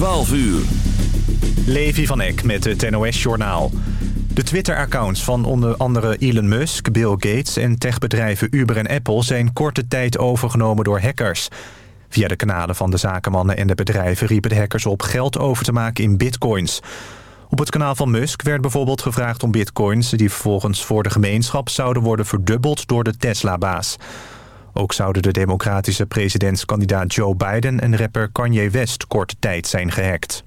12 uur. Levi van Eck met het NOS-journaal. De Twitter-accounts van onder andere Elon Musk, Bill Gates... en techbedrijven Uber en Apple zijn korte tijd overgenomen door hackers. Via de kanalen van de zakenmannen en de bedrijven riepen de hackers op... geld over te maken in bitcoins. Op het kanaal van Musk werd bijvoorbeeld gevraagd om bitcoins... die vervolgens voor de gemeenschap zouden worden verdubbeld door de Tesla-baas. Ook zouden de democratische presidentskandidaat Joe Biden... en rapper Kanye West korte tijd zijn gehackt.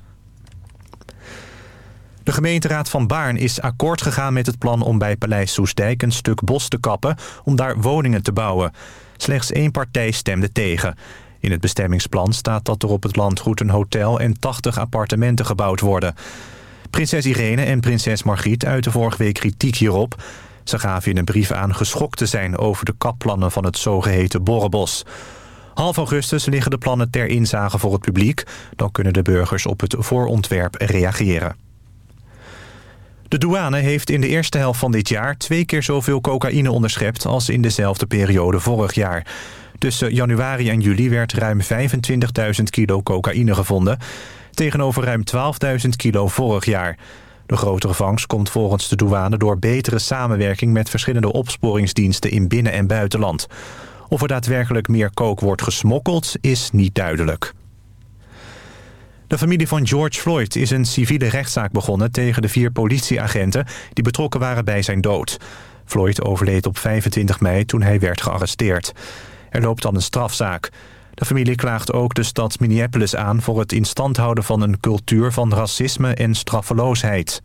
De gemeenteraad van Baarn is akkoord gegaan met het plan om bij Paleis Soesdijk een stuk bos te kappen om daar woningen te bouwen. Slechts één partij stemde tegen. In het bestemmingsplan staat dat er op het landgoed een hotel en 80 appartementen gebouwd worden. Prinses Irene en prinses Margriet uiten vorige week kritiek hierop. Ze gaven in een brief aan geschokt te zijn over de kapplannen van het zogeheten Borrebos. Half augustus liggen de plannen ter inzage voor het publiek. Dan kunnen de burgers op het voorontwerp reageren. De douane heeft in de eerste helft van dit jaar... twee keer zoveel cocaïne onderschept als in dezelfde periode vorig jaar. Tussen januari en juli werd ruim 25.000 kilo cocaïne gevonden... tegenover ruim 12.000 kilo vorig jaar. De grotere vangst komt volgens de douane door betere samenwerking... met verschillende opsporingsdiensten in binnen- en buitenland. Of er daadwerkelijk meer kook wordt gesmokkeld, is niet duidelijk. De familie van George Floyd is een civiele rechtszaak begonnen... tegen de vier politieagenten die betrokken waren bij zijn dood. Floyd overleed op 25 mei toen hij werd gearresteerd. Er loopt dan een strafzaak. De familie klaagt ook de stad Minneapolis aan... voor het instand houden van een cultuur van racisme en straffeloosheid.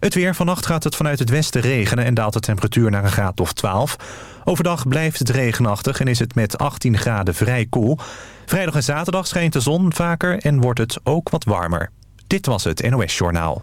Het weer. Vannacht gaat het vanuit het westen regenen... en daalt de temperatuur naar een graad of 12. Overdag blijft het regenachtig en is het met 18 graden vrij koel. Vrijdag en zaterdag schijnt de zon vaker en wordt het ook wat warmer. Dit was het NOS Journaal.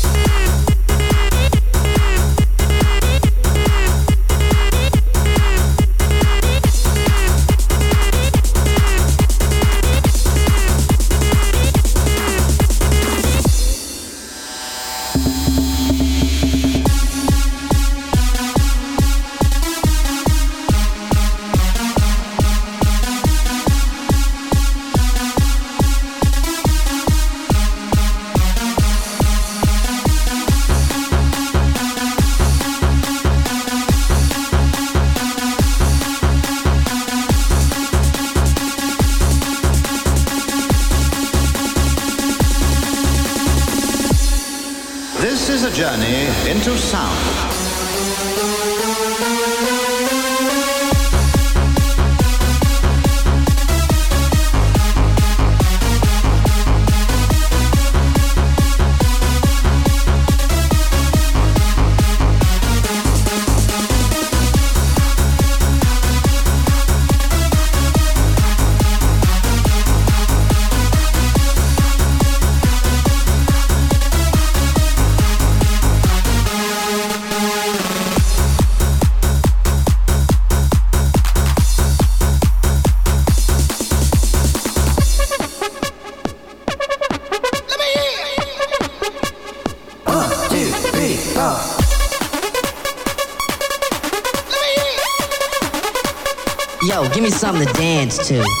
kids too.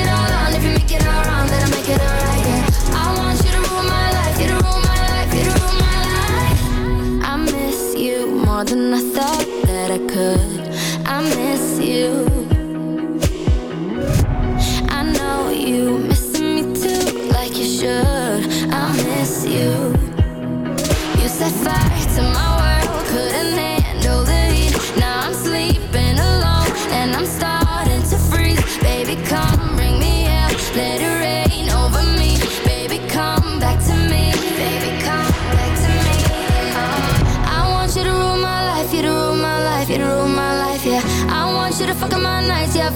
it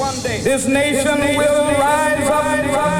One day, this nation, this nation will rise, rise up. Rise, rise,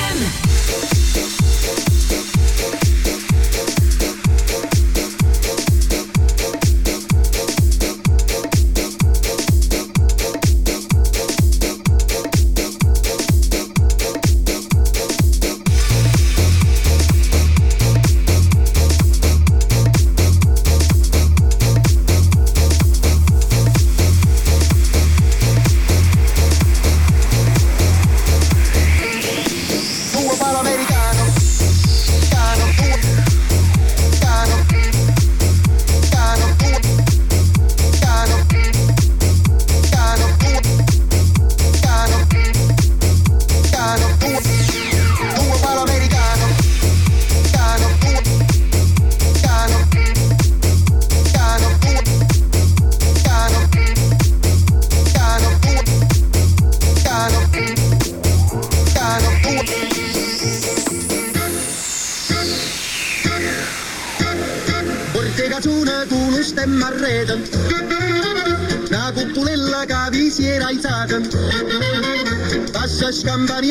Gambari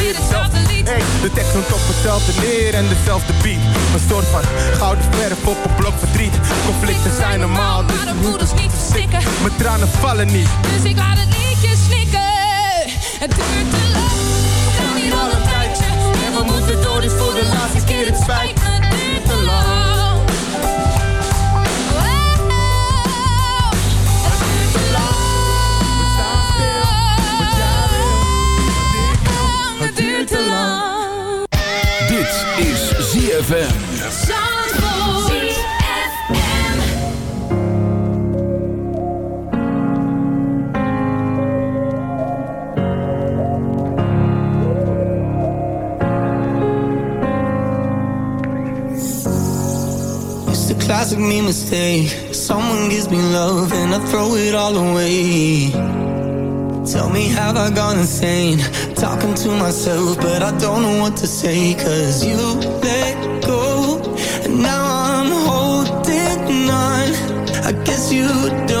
weer hetzelfde lied. Hey, de tekst komt op hetzelfde neer en dezelfde beat. Een soort van gouden verf op een blok verdriet. Conflicten zijn normaal, dus Maar de moeders niet verstikken. mijn tranen vallen niet. Dus ik laat het liedje snikken. Het duurt te lang. We hier al een tijdje. En we moeten door, dus voor de laatste keer. Het spijt me, het duurt te lang. ZFM. Classic me mistake. Someone gives me love and I throw it all away. Tell me, have I gone insane? Talking to myself, but I don't know what to say. Cause you let go, and now I'm holding on. I guess you don't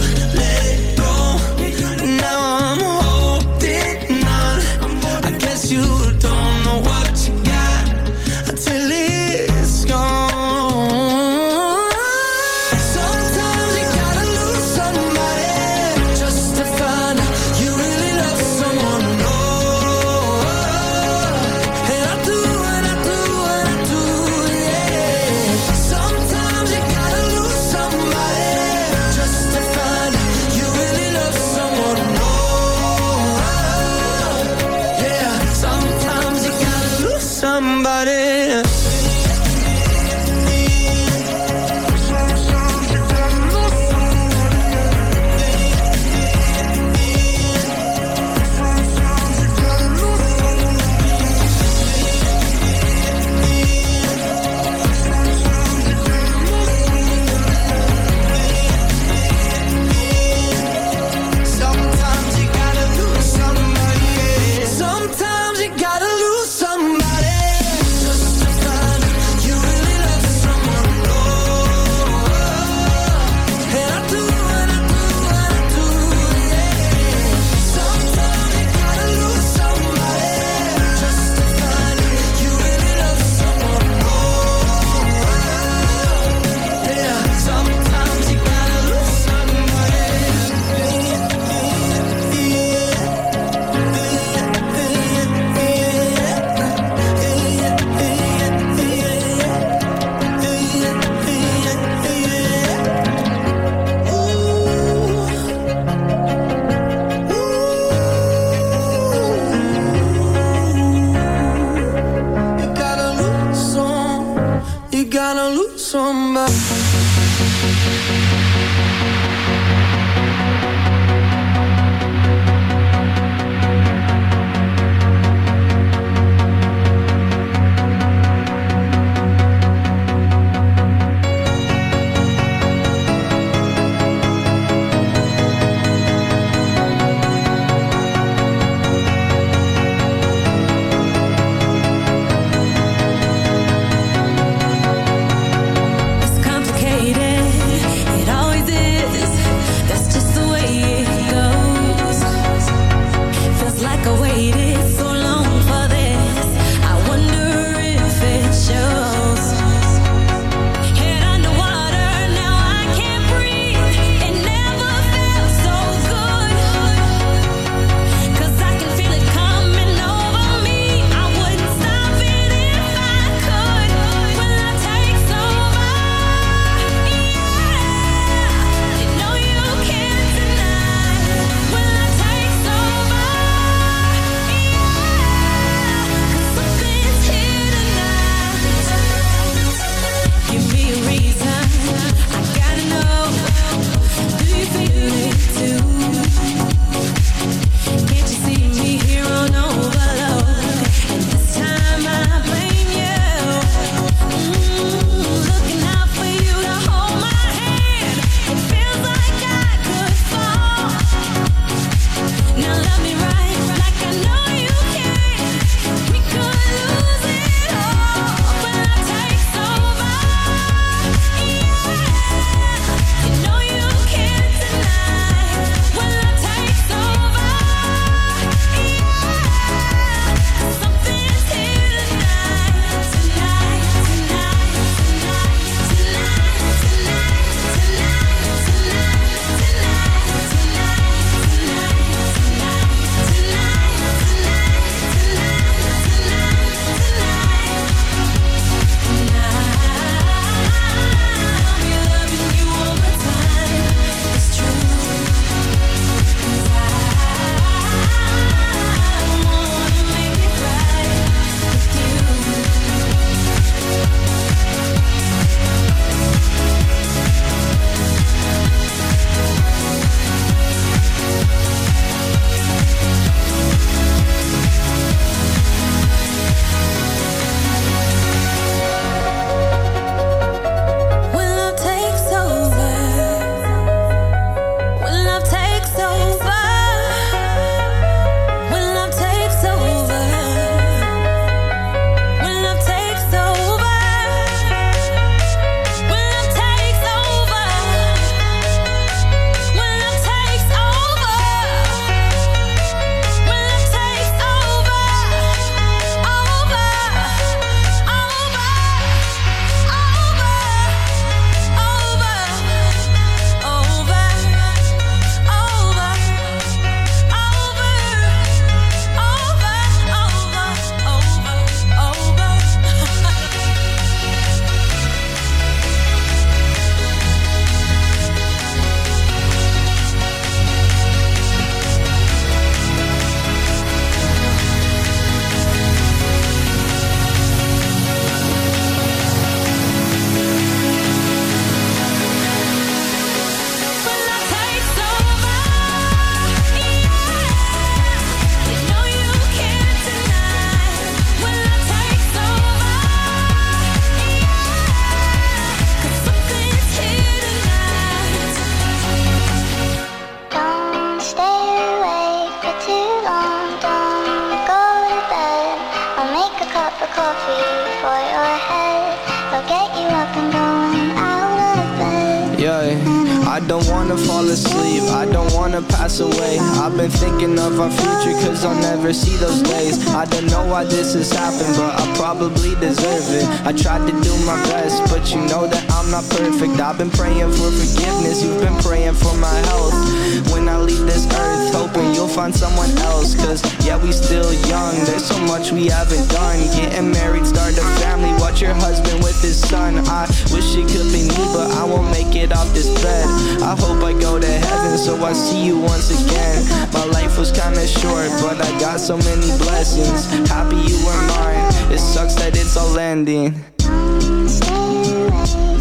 find someone else. Cause yeah, we still young, there's so much we haven't done. Getting married, start a family, watch your husband with his son. I wish it could be me, but I won't make it off this bed. I hope I go to heaven, so I see you once again. My life was kinda short, but I got so many blessings. Happy you were mine, it sucks that it's all ending.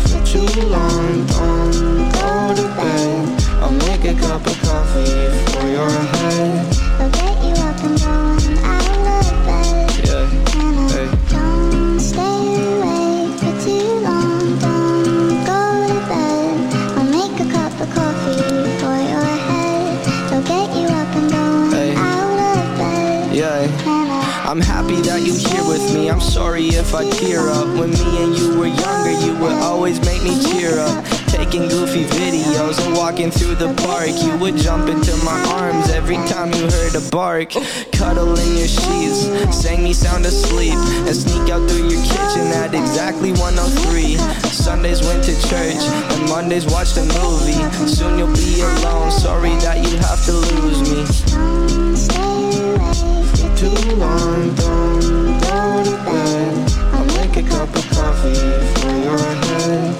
For too long, don't go to bed. I'll make a cup of coffee for your head. I'll get you up and down out of bed. Yeah, hey. Don't stay awake for too long. Don't go to bed. I'll make a cup of coffee for your head. I'll get you up and Hey. out of bed. Yeah. I'm happy that you here with me. I'm sorry if I tear up. When me and you were younger, you would always make me cheer up. Taking goofy videos and walking through the park. You would jump into my arms every time you heard a bark. Cuddle in your sheets, sang me sound asleep, and sneak out through your kitchen at exactly 103. Sundays went to church, and Mondays watched a movie. Soon you'll be alone. Sorry that you have to lose me. For too long, don't go to bed. I'll make a cup of coffee for your head.